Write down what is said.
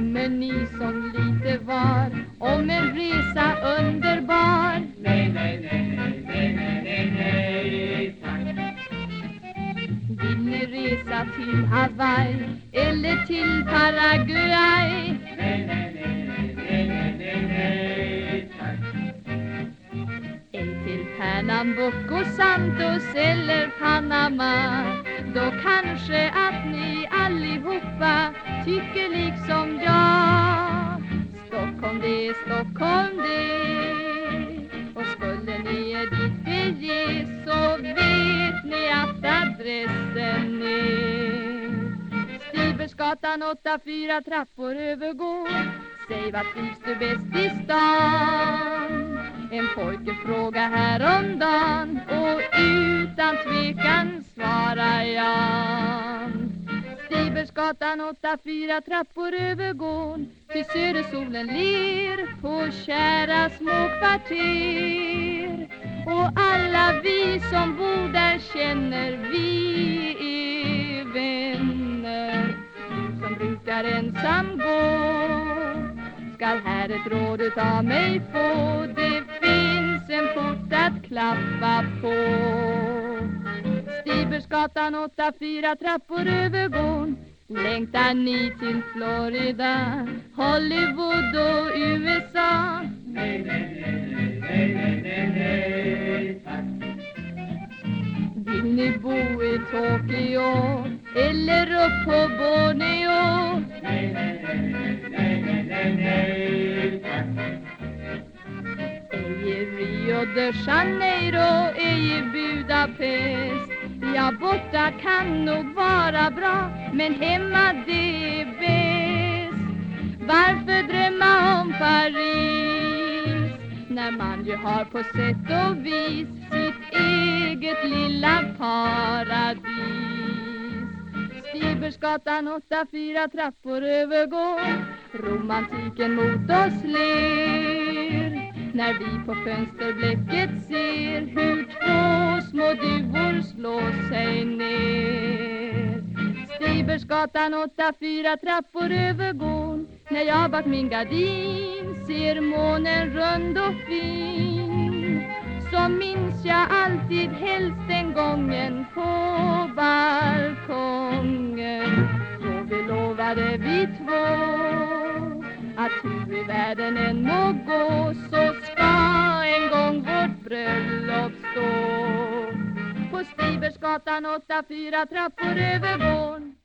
Drömmer ni som lite var om en resa underbar? Nej, nej, nej, nej, nej, nej, nej, nej, tack. Vill ni resa till Hawaii eller till Paraguay? Nej, nej, nej, nej, nej, nej, nej, nej, tack. Ej till Pernambuco, Santos eller Panama Då kanske att ni allihopa tycker liksom jag. Stockholm det är Stockholm det. Och skulle ni er dit bege så vet ni att adressen är Stibersgatan 8-4 trappor övergår. Säg vad trivs du bäst i stan? En pojke fråga häromdagen. Stibersgatan 8-4 trappor över gården. Till södersolen ler på kära små kvarter Och alla vi som bor där känner vi är vänner. Du som brukar ensam gå Skall här ett råd utav mig få. Det finns en port att klappa på. Stibersgatan 8-4 trappor över gården. Längtar ni till Florida, Hollywood och USA? Nej, nej, nej, nej, nej, nej, nej, tack. Vill ni bo i Tokyo eller upp på Borneo? Nej, nej, nej, nej, nej, nej, Rio de Janeiro, ej Budapest Ja, borta kan nog vara bra, men hemma det är bäst. Varför drömma om Paris när man ju har på sätt och vis sitt eget lilla paradis? Stibersgatan 8, fyra trappor övergår Romantiken mot oss ler. När vi på fönsterblecket ser hur två små duvor slår sig ner. Stibersgatan 8-4 trappor övergår När jag bak min gardin ser månen rund och fin. Så minns jag alltid helst den gången på balkongen. Då vi lovade vi två att hur i världen än må gå så stå på Stibersgatan 8-4 trappor över gården